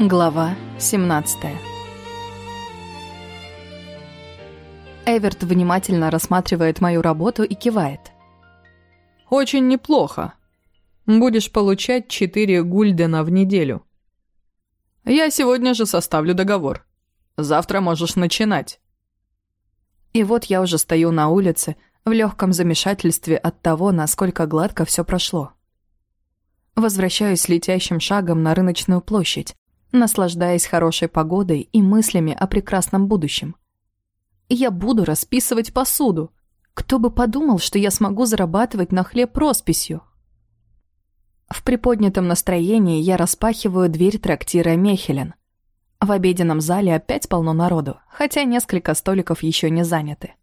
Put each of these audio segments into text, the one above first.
Глава 17 Эверт внимательно рассматривает мою работу и кивает. «Очень неплохо. Будешь получать 4 гульдена в неделю. Я сегодня же составлю договор. Завтра можешь начинать». И вот я уже стою на улице в легком замешательстве от того, насколько гладко все прошло. Возвращаюсь летящим шагом на рыночную площадь, наслаждаясь хорошей погодой и мыслями о прекрасном будущем. Я буду расписывать посуду. Кто бы подумал, что я смогу зарабатывать на хлеб росписью? В приподнятом настроении я распахиваю дверь трактира Мехелен. В обеденном зале опять полно народу, хотя несколько столиков еще не заняты.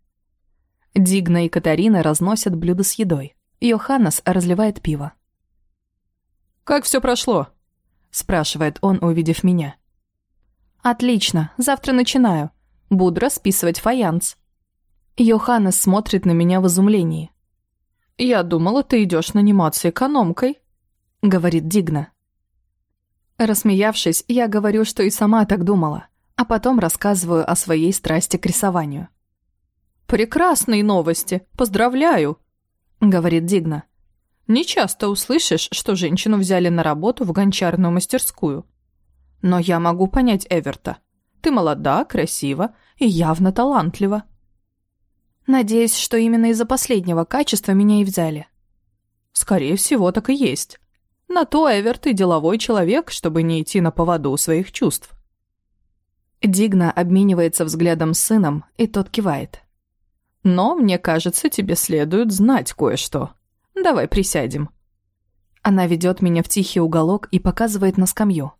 Дигна и Катарина разносят блюда с едой. Йоханнес разливает пиво. «Как все прошло?» — спрашивает он, увидев меня. «Отлично, завтра начинаю. Буду расписывать фаянс». Йоханнес смотрит на меня в изумлении. «Я думала, ты идешь наниматься экономкой», — говорит Дигна. Рассмеявшись, я говорю, что и сама так думала, а потом рассказываю о своей страсти к рисованию. «Прекрасные новости! Поздравляю!» — говорит Дигна. Не часто услышишь, что женщину взяли на работу в гончарную мастерскую. Но я могу понять Эверта. Ты молода, красива и явно талантлива. Надеюсь, что именно из-за последнего качества меня и взяли. Скорее всего, так и есть. На то Эверт и деловой человек, чтобы не идти на поводу у своих чувств. Дигна обменивается взглядом с сыном, и тот кивает. Но, мне кажется, тебе следует знать кое-что. Давай присядем». Она ведет меня в тихий уголок и показывает на скамью.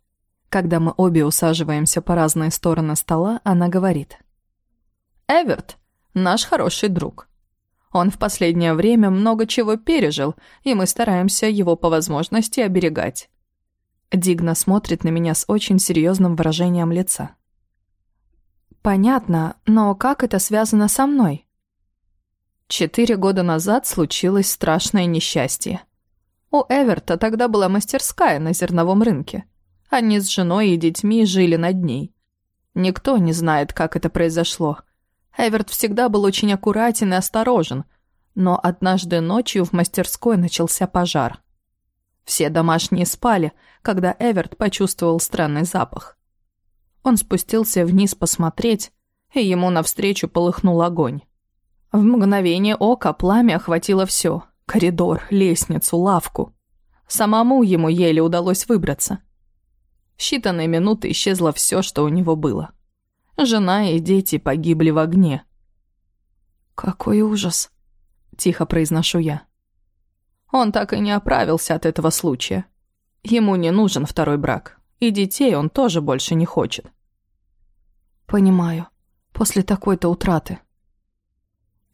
Когда мы обе усаживаемся по разные стороны стола, она говорит. «Эверт — наш хороший друг. Он в последнее время много чего пережил, и мы стараемся его по возможности оберегать». Дигна смотрит на меня с очень серьезным выражением лица. «Понятно, но как это связано со мной?» Четыре года назад случилось страшное несчастье. У Эверта тогда была мастерская на зерновом рынке. Они с женой и детьми жили над ней. Никто не знает, как это произошло. Эверт всегда был очень аккуратен и осторожен, но однажды ночью в мастерской начался пожар. Все домашние спали, когда Эверт почувствовал странный запах. Он спустился вниз посмотреть, и ему навстречу полыхнул огонь. В мгновение ока пламя охватило все: коридор, лестницу, лавку. Самому ему еле удалось выбраться. В считанные минуты исчезло все, что у него было. Жена и дети погибли в огне. «Какой ужас!» — тихо произношу я. Он так и не оправился от этого случая. Ему не нужен второй брак, и детей он тоже больше не хочет. «Понимаю. После такой-то утраты»,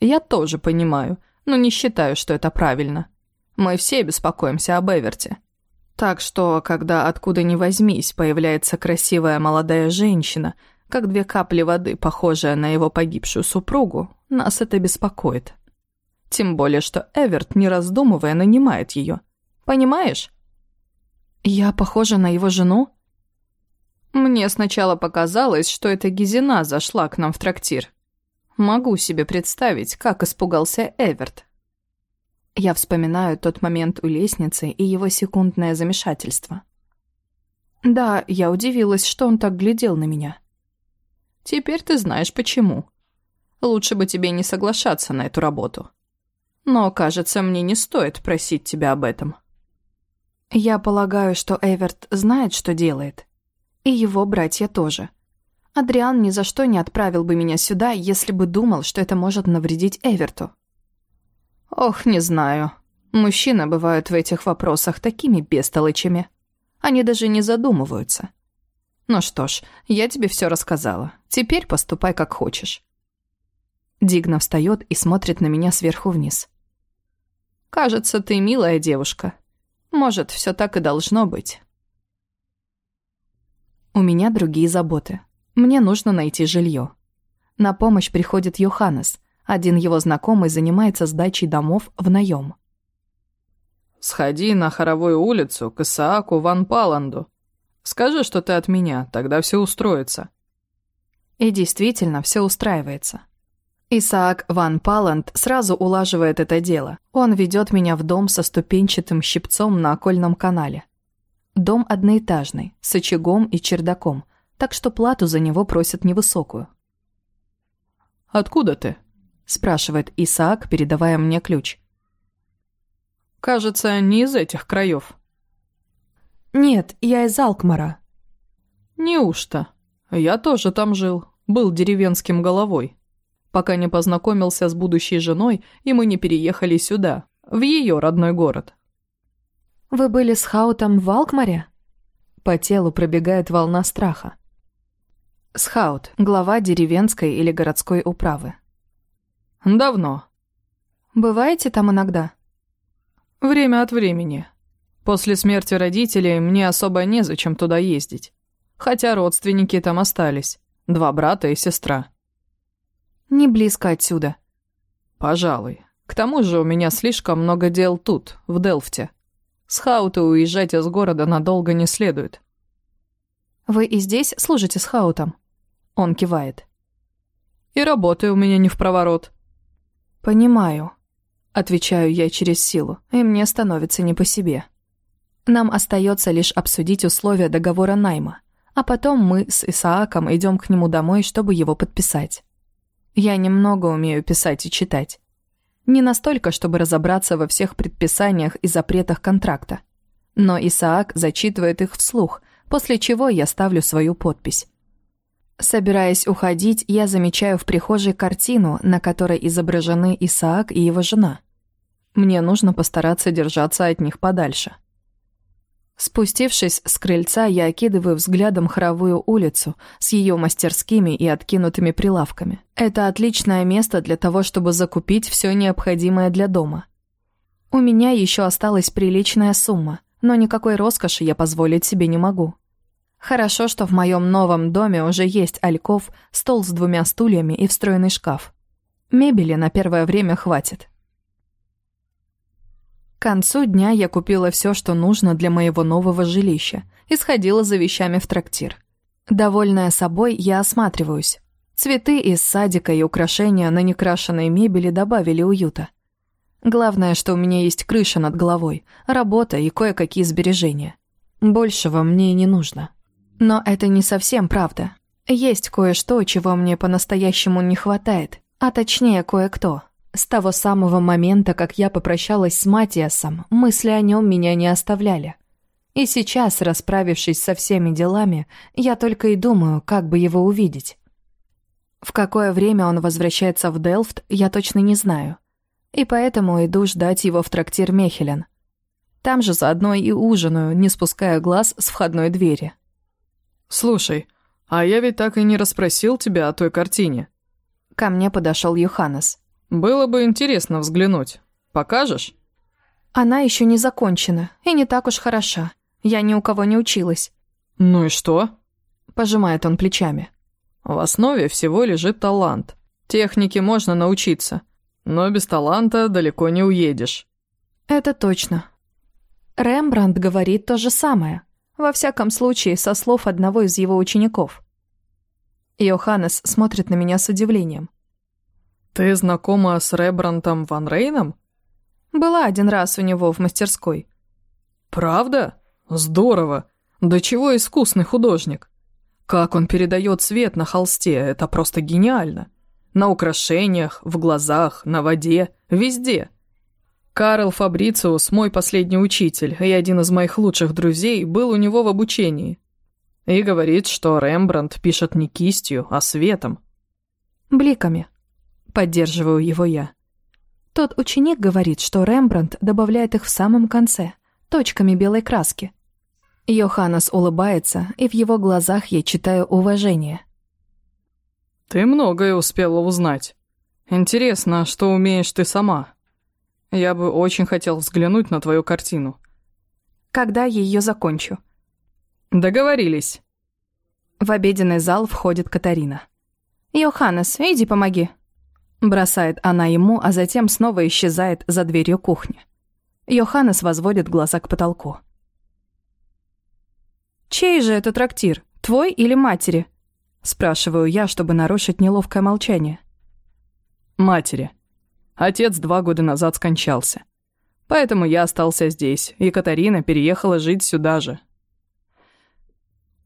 я тоже понимаю, но не считаю, что это правильно. Мы все беспокоимся об Эверте. Так что, когда откуда ни возьмись появляется красивая молодая женщина, как две капли воды, похожая на его погибшую супругу, нас это беспокоит. Тем более, что Эверт, не раздумывая, нанимает ее. Понимаешь? Я похожа на его жену? Мне сначала показалось, что эта Гизина зашла к нам в трактир. Могу себе представить, как испугался Эверт. Я вспоминаю тот момент у лестницы и его секундное замешательство. Да, я удивилась, что он так глядел на меня. Теперь ты знаешь почему. Лучше бы тебе не соглашаться на эту работу. Но, кажется, мне не стоит просить тебя об этом. Я полагаю, что Эверт знает, что делает. И его братья тоже. Адриан ни за что не отправил бы меня сюда, если бы думал, что это может навредить Эверту. Ох, не знаю. Мужчины бывают в этих вопросах такими бестолочами. Они даже не задумываются. Ну что ж, я тебе все рассказала. Теперь поступай как хочешь. Дигна встает и смотрит на меня сверху вниз. Кажется, ты милая девушка. Может, все так и должно быть. У меня другие заботы. Мне нужно найти жилье. На помощь приходит Йоханнес, Один его знакомый занимается сдачей домов в наем. «Сходи на Хоровую улицу к Исааку Ван Паланду. Скажи, что ты от меня, тогда все устроится». И действительно, все устраивается. Исаак Ван Паланд сразу улаживает это дело. Он ведет меня в дом со ступенчатым щипцом на окольном канале. Дом одноэтажный, с очагом и чердаком, так что плату за него просят невысокую. «Откуда ты?» – спрашивает Исаак, передавая мне ключ. «Кажется, не из этих краев. «Нет, я из Алкмара». «Неужто? Я тоже там жил, был деревенским головой, пока не познакомился с будущей женой, и мы не переехали сюда, в ее родной город». «Вы были с Хаутом в Алкмаре?» По телу пробегает волна страха. Схаут, глава деревенской или городской управы. Давно. Бываете там иногда? Время от времени. После смерти родителей мне особо незачем туда ездить. Хотя родственники там остались. Два брата и сестра. Не близко отсюда. Пожалуй. К тому же у меня слишком много дел тут, в Делфте. С Хаута уезжать из города надолго не следует. Вы и здесь служите с Хаутом? Он кивает. «И работы у меня не в проворот». «Понимаю», — отвечаю я через силу, и мне становится не по себе. Нам остается лишь обсудить условия договора найма, а потом мы с Исааком идем к нему домой, чтобы его подписать. Я немного умею писать и читать. Не настолько, чтобы разобраться во всех предписаниях и запретах контракта. Но Исаак зачитывает их вслух, после чего я ставлю свою подпись. Собираясь уходить, я замечаю в прихожей картину, на которой изображены Исаак и его жена. Мне нужно постараться держаться от них подальше. Спустившись с крыльца, я окидываю взглядом хоровую улицу с ее мастерскими и откинутыми прилавками. Это отличное место для того, чтобы закупить все необходимое для дома. У меня еще осталась приличная сумма, но никакой роскоши я позволить себе не могу. Хорошо, что в моем новом доме уже есть альков, стол с двумя стульями и встроенный шкаф. Мебели на первое время хватит. К концу дня я купила все, что нужно для моего нового жилища, и сходила за вещами в трактир. Довольная собой, я осматриваюсь. Цветы из садика и украшения на некрашенной мебели добавили уюта. Главное, что у меня есть крыша над головой, работа и кое-какие сбережения. Большего мне не нужно. Но это не совсем правда. Есть кое-что, чего мне по-настоящему не хватает, а точнее кое-кто. С того самого момента, как я попрощалась с Матиасом, мысли о нем меня не оставляли. И сейчас, расправившись со всеми делами, я только и думаю, как бы его увидеть. В какое время он возвращается в Делфт, я точно не знаю. И поэтому иду ждать его в трактир Мехелен. Там же заодно и ужинаю, не спуская глаз с входной двери. «Слушай, а я ведь так и не расспросил тебя о той картине». Ко мне подошел Йоханнес. «Было бы интересно взглянуть. Покажешь?» «Она еще не закончена и не так уж хороша. Я ни у кого не училась». «Ну и что?» Пожимает он плечами. «В основе всего лежит талант. Технике можно научиться, но без таланта далеко не уедешь». «Это точно. Рембрандт говорит то же самое. Во всяком случае, со слов одного из его учеников. Йоханнес смотрит на меня с удивлением. «Ты знакома с Ребрантом Ван Рейном?» «Была один раз у него в мастерской». «Правда? Здорово! Да чего искусный художник! Как он передает свет на холсте, это просто гениально! На украшениях, в глазах, на воде, везде!» Карл Фабрициус, мой последний учитель и один из моих лучших друзей, был у него в обучении. И говорит, что Рембрандт пишет не кистью, а светом. Бликами. Поддерживаю его я. Тот ученик говорит, что Рембрандт добавляет их в самом конце, точками белой краски. Йоханнес улыбается, и в его глазах я читаю уважение. «Ты многое успела узнать. Интересно, что умеешь ты сама?» Я бы очень хотел взглянуть на твою картину. Когда я ее закончу? Договорились. В обеденный зал входит Катарина. «Йоханнес, иди помоги». Бросает она ему, а затем снова исчезает за дверью кухни. Йоханнес возводит глаза к потолку. «Чей же это трактир? Твой или матери?» Спрашиваю я, чтобы нарушить неловкое молчание. «Матери. Отец два года назад скончался. Поэтому я остался здесь, и Катарина переехала жить сюда же.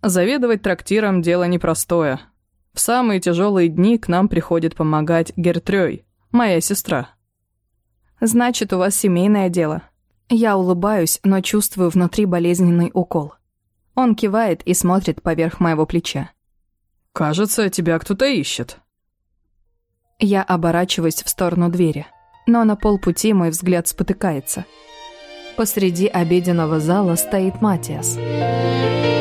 Заведовать трактиром – дело непростое. В самые тяжелые дни к нам приходит помогать Гертрёй, моя сестра. «Значит, у вас семейное дело». Я улыбаюсь, но чувствую внутри болезненный укол. Он кивает и смотрит поверх моего плеча. «Кажется, тебя кто-то ищет». Я оборачиваюсь в сторону двери, но на полпути мой взгляд спотыкается. Посреди обеденного зала стоит Матиас. «Матиас».